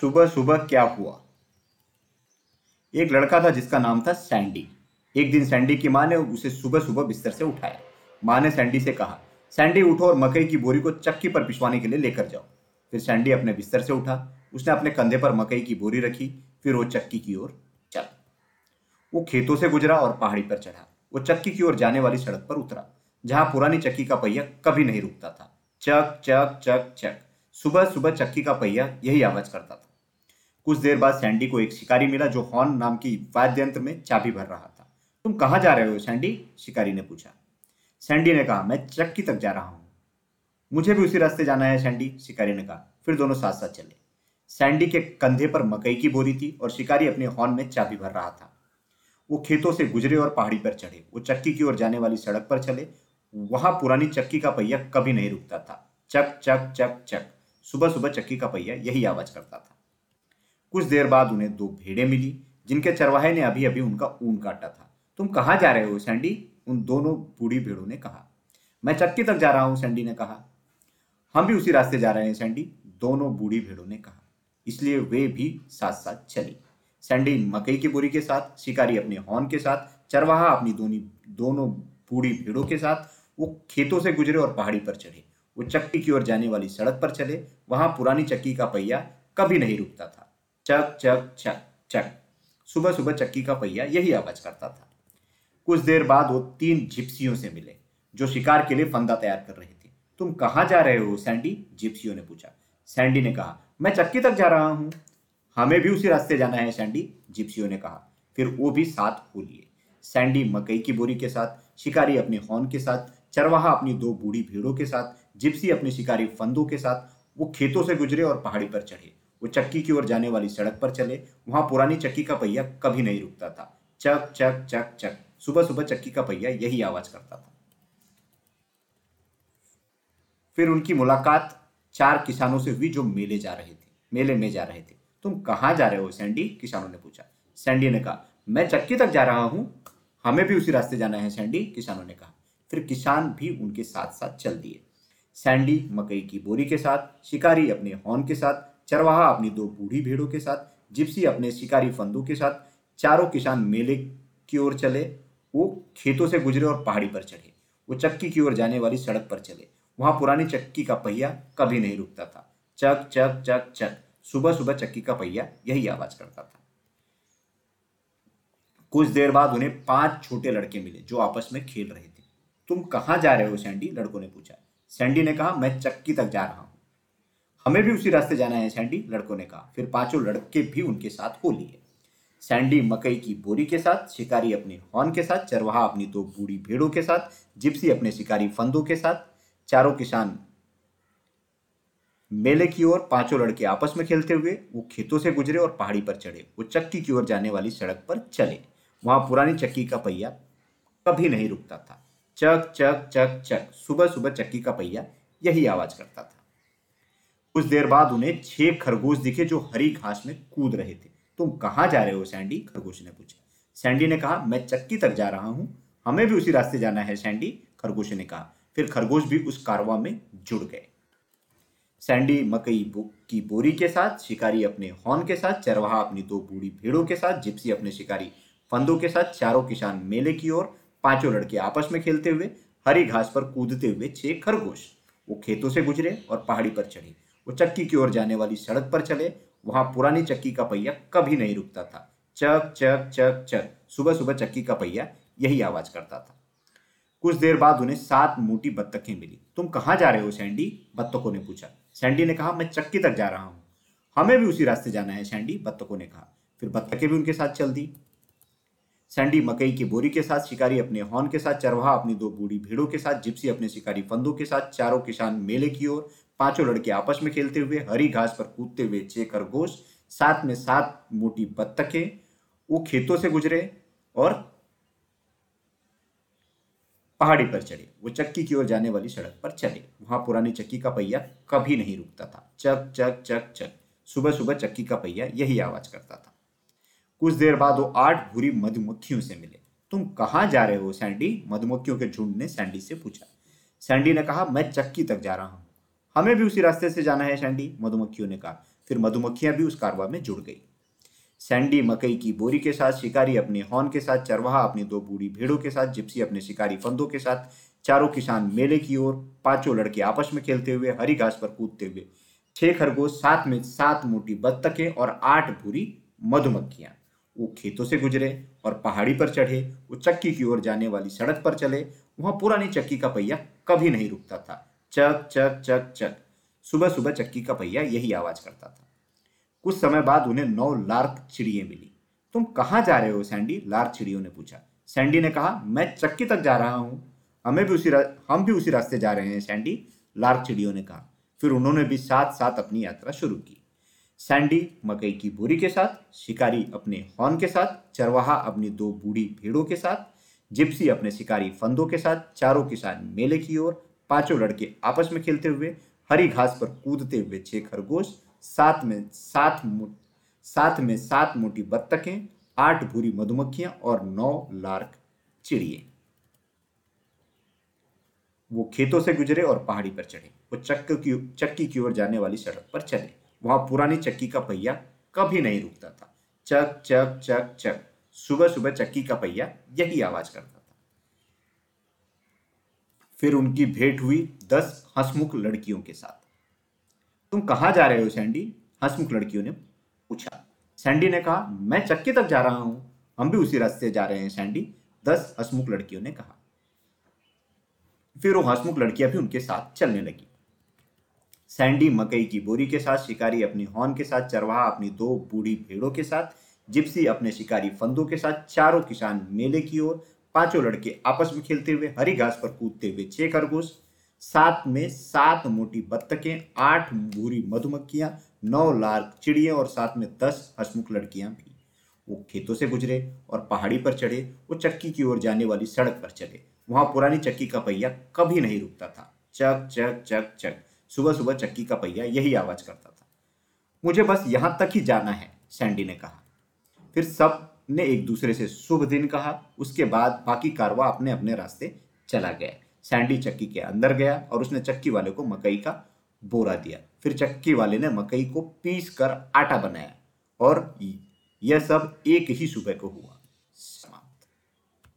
सुबह सुबह क्या हुआ? एक लड़का था जिसका नाम था सैंडी। एक दिन सैंडी की माँ ने उसे सुबह सुबह बिस्तर से उठाया। माँ ने सैंडी से कहा, सैंडी, उठो और मकई की बोरी को चक्की पर पिछवाने के लिए लेकर जाओ। फिर सैंडी अपने बिस्तर से उठा। उसने अपने कंधे पर मकई की बोरी रखी, फिर वो चक्की की ओर चल। वो खेतों से गुजरा और पहाड़ी पर चढ़ा। वो चक्की की ओर जाने वाली सड़क पर उतरा, जहाँ पुरानी चक्की का पहिया कभी नहीं रुकता था। चक चक चक चक। सुबह सुबह चक्की का पहिया यही आवाज़ करता था। कुछ देर बाद सैंडी को एक शिकारी मिला जो हॉर्न नाम की वाद्य यंत्र में चाबी भर रहा था। तुम कहाँ जा रहे हो? सैंडी, शिकारी ने पूछा। सैंडी ने कहा, मैं चक्की तक जा रहा हूँ। मुझे भी उसी रास्ते जाना है, सैंडी, शिकारी ने कहा। फिर दोनों साथ साथ चले। सैंडी के कंधे पर मकई की बोरी थी और शिकारी अपने हॉर्न में चाबी भर रहा था। वो खेतों से गुजरे और पहाड़ी पर चढ़े। वो चक्की की ओर जाने वाली सड़क पर चले। वहाँ पुरानी चक्की का पहिया कभी नहीं रुकता था। चक चक चक चक। सुबह सुबह चक्की का पहिया यही आवाज़ करता था। कुछ देर बाद उन्हें दो भेड़े मिली, जिनके चरवाहे ने अभी अभी उनका ऊन काटा था। तुम कहाँ जा रहे हो, सैंडी? उन दोनों बूढ़ी भेड़ों ने कहा। मैं चक्की तक जा रहा हूँ, सैंडी ने कहा। हम भी उसी रास्ते जा रहे हैं, सैंडी दोनों बूढ़ी भेड़ों ने कहा। इसलिए वे भी साथ साथ चली। सैंडी मकई की बोरी के साथ, शिकारी अपने हॉर्न के साथ, चरवाहा अपनी दोनों दोनों बूढ़ी भेड़ों के साथ, वो खेतों से गुजरे और पहाड़ी पर चढ़े। वो चक्की की ओर जाने वाली सड़क पर चले। वहाँ पुरानी चक्की का पहिया कभी नहीं रुकता था। चक चक चक चक। सुबह सुबह चक्की का पहिया यही आवाज़ करता था। कुछ देर बाद वो तीन जिप्सियों से मिले, जो शिकार के लिए फंदा तैयार कर रहे थे। तुम कहाँ जा रहे हो, सैंडी? जिप्सियों ने पूछा। सैंडी ने कहा, मैं चक्की तक जा रहा हूँ। हमें भी उसी रास्ते जाना है, सैंडी, जिप्सियों ने कहा। फिर वो भी साथ हो लिए सैंडी मकई की बोरी के साथ, शिकारी अपने हॉर्न के साथ, चरवाहा अपनी दो बूढ़ी भीड़ों के साथ, जिप्सी अपने शिकारी फंदों के साथ, वो खेतों से गुजरे और पहाड़ी पर चढ़े। वो चक्की की ओर जाने वाली सड़क पर चले। वहाँ पुरानी चक्की का पहिया कभी नहीं रुकता था। चक चक चक चक। सुबह सुबह चक्की का पहिया यही आवाज़ करता था। फिर उनकी मुलाकात चार किसानों से हुई जो मेले जा रहे थे। मेले में जा रहे थे। तुम कहाँ जा रहे हो? सैंडी, किसानों ने पूछा। सैंडी ने कहा, मैं चक्की तक जा रहा हूँ। हमें भी उसी रास्ते जाना है, सैंडी, किसानों ने कहा। फिर किसान भी उनके साथ साथ चल दिए। सैंडी मकई की बोरी के साथ, शिकारी अपने हॉर्न के साथ चरवाहा अपनी दो बूढ़ी भेड़ों के साथ, जिप्सी अपने शिकारी फंदों के साथ, चारों किसान मेले की ओर चले। वो खेतों से गुजरे और पहाड़ी पर चढ़े। वो चक्की की ओर जाने वाली सड़क पर चले। वहाँ पुरानी चक्की का पहिया कभी नहीं रुकता था। चक चक चक चक। सुबह सुबह चक्की का पहिया यही आवाज़ करता था। कुछ देर बाद उन्हें पाँच छोटे लड़के मिले जो आपस में खेल रहे थे। तुम कहाँ जा रहे हो, सैंडी? लड़कों ने पूछा। सैंडी ने कहा, मैं चक्की तक जा रहा हूँ। हमें भी उसी रास्ते जाना है सैंडी लड़कों ने कहा। फिर पाँचों लड़के भी उनके साथ हो। लिए सैंडी मकई की बोरी के साथ, शिकारी अपने हॉर्न के साथ, चरवाहा अपनी दो बूढ़ी भेड़ों के साथ, जिप्सी अपने शिकारी फंदों के साथ, चारों किसान मेले की ओर पाँचों लड़के आपस में खेलते हुए, वो खेतों से गुजरे और पहाड़ी पर चढ़े। वो चक्की की ओर जाने वाली सड़क पर चले। वहाँ पुरानी चक्की का पहिया कभी नहीं रुकता था। चक चक चक चक। सुबह सुबह चक्की का पहिया यही आवाज़ करता था। कुछ देर बाद उन्हें छह खरगोश दिखे जो हरी घास में कूद रहे थे। तुम कहाँ जा रहे हो सैंडी? खरगोश ने पूछा। सैंडी ने कहा मैं चक्की तक जा रहा हूँ। हमें भी उसी रास्ते जाना है सैंडी खरगोश ने कहा। फिर खरगोश भी उस कारवा में जुड़ गए। सैंडी मकई बो, की बोरी के साथ शिकारी अपने हॉर्न के साथ चरवाहा अपनी दो बूढ़ी भेड़ों के साथ जिप्सी अपने शिकारी फंदों के साथ चारों किसान मेले की ओर पाँचों लड़के आपस में खेलते हुए हरी घास पर कूदते हुए छह खरगोश। वो खेतों से गुजरे और पहाड़ी पर चढ़े। वो चक्की की ओर जाने वाली सड़क पर चले। वहाँ पुरानी चक्की का पहिया कभी नहीं रुकता था। चक चक चक चक। सुबह सुबह चक्की का पहिया यही आवाज़ करता था। कुछ देर बाद उन्हें सात मोटी बत्तखें मिली। तुम कहाँ जा रहे हो सैंडी? बत्तखों ने पूछा। सैंडी ने कहा, मैं चक्की तक जा रहा हूँ। हमें भी उसी रास्ते जाना है, सैंडी बत्तखों ने कहा। फिर बत्तखें भी उनके साथ चल दी। सैंडी मकई की बोरी के साथ, शिकारी अपने हॉर्न के साथ, चरवाहा अपनी दो बूढ़ी भेड़ों के साथ, जिप्सी अपने शिकारी फंदों के साथ, चारों किसान मेले की ओर पाँचों लड़के आपस में खेलते हुए, हरी घास पर कूदते हुए छह खरगोश साथ में सात मोटी बत्तखें, वो खेतों से गुजरे और पहाड़ी पर चढ़े। वो चक्की की ओर जाने वाली सड़क पर चले वहाँ पुरानी चक्की का पहिया कभी नहीं रुकता था। चक चक चक चक। सुबह सुबह चक्की का पहिया यही आवाज़ करता था। कुछ देर बाद वो आठ भूरी मधुमक्खियों से मिले। तुम कहाँ जा रहे हो, सैंडी? मधुमक्खियों के झुंड ने सैंडी से पूछा। सैंडी ने कहा, मैं चक्की तक जा रहा हूँ। हमें भी उसी रास्ते से जाना है सैंडी, मधुमक्खियों ने कहा। फिर मधुमक्खियाँ भी उस कारवा में जुड़ गई। सैंडी मकई की बोरी के साथ शिकारी अपने हॉर्न के साथ, चरवाहा अपनी दो बूढ़ी भेड़ों के साथ, जिप्सी अपने शिकारी फंदों के साथ, चारों किसान मेले की ओर, पाँचों लड़के आपस में खेलते हुए, हरी घास पर कूदते हुए, छह खरगोश, सात में सात मोटी बत्तखें और आठ भूरी मधुमक्खियाँ। वो खेतों से गुजरे और पहाड़ी पर चढ़े वो चक्की की ओर जाने वाली सड़क पर चले। वहाँ पुरानी चक्की का पहिया कभी नहीं रुकता था। चक चक चक चक। सुबह सुबह चक्की का पहिया यही आवाज़ करता था। कुछ समय बाद उन्हें नौ लार्क चिड़िए मिली। तुम कहाँ जा रहे हो, सैंडी? लार्क चिड़ियों ने पूछा। सैंडी ने कहा, मैं चक्की तक जा रहा हूँ। हमें भी उसी हम भी उसी रास्ते जा रहे हैं, सैंडी, लार्क चिड़ियों ने कहा। फिर उन्होंने भी साथ साथ अपनी यात्रा शुरू की। सैंडी मकई की बोरी के साथ, शिकारी अपने हॉर्न के साथ, चरवाहा अपनी दो बूढ़ी भेड़ों के साथ, जिप्सी अपने शिकारी फंदों के साथ, चारों किसान मेले की ओर पाँचों लड़के आपस में खेलते हुए, हरी घास पर कूदते हुए छह खरगोश सात में सात सात में सात मोटी बत्तखें, आठ भूरी मधुमक्खियाँ और नौ लार्क चिड़िए। वो खेतों से गुजरे और पहाड़ी पर चढ़े। वो चक्क की, चक्की की ओर जाने वाली सड़क पर चले वहाँ पुरानी चक्की का पहिया कभी नहीं रुकता था। चक चक चक चक। सुबह सुबह चक्की का पहिया यही आवाज़ करता फिर उनकी भेंट हुई दस हसमुख लड़कियों के साथ। तुम कहाँ जा रहे हो, सैंडी? हसमुख लड़कियों ने पूछा। सैंडी ने कहा, मैं चक्की तक जा रहा हूँ। हम भी उसी रास्ते जा रहे हैं, सैंडी। दस हसमुख लड़कियों ने कहा। फिर वो हसमुख लड़कियाँ भी उनके साथ चलने लगी। सैंडी मकई की बोरी के साथ, शिकारी अपनी हॉर्न के साथ, चरवाहा अपनी दो बूढ़ी भेड़ों के साथ, जिप्सी अपने शिकारी फंदों के साथ, चारों किसान मेले की ओर पाँचों लड़के आपस में खेलते हुए, हरी घास पर कूदते हुए, छह खरगोश, सात में सात मोटी बत्तखें, आठ भूरी मधुमक्खियाँ, नौ लाल चिड़िया और सात में दस हसमुख लड़कियाँ भी। वो खेतों से गुजरे और पहाड़ी पर चढ़े, वो चक्की की ओर जाने वाली सड़क पर चले वहाँ पुरानी चक्की का पहिया कभी नहीं रुकता था। चक चक चक चक। सुबह सुबह चक्की का पहिया यही आवाज़ करता था। मुझे बस यहाँ तक ही जाना है, सैंडी ने कहा। फिर सब ने एक दूसरे से शुभ दिन कहा। उसके बाद बाकी कारवा अपने अपने रास्ते चला गया। सैंडी चक्की के अंदर गया और उसने चक्की वाले को मकई का बोरा दिया। फिर चक्की वाले ने मकई को पीस कर आटा बनाया और यह सब एक ही सुबह को हुआ।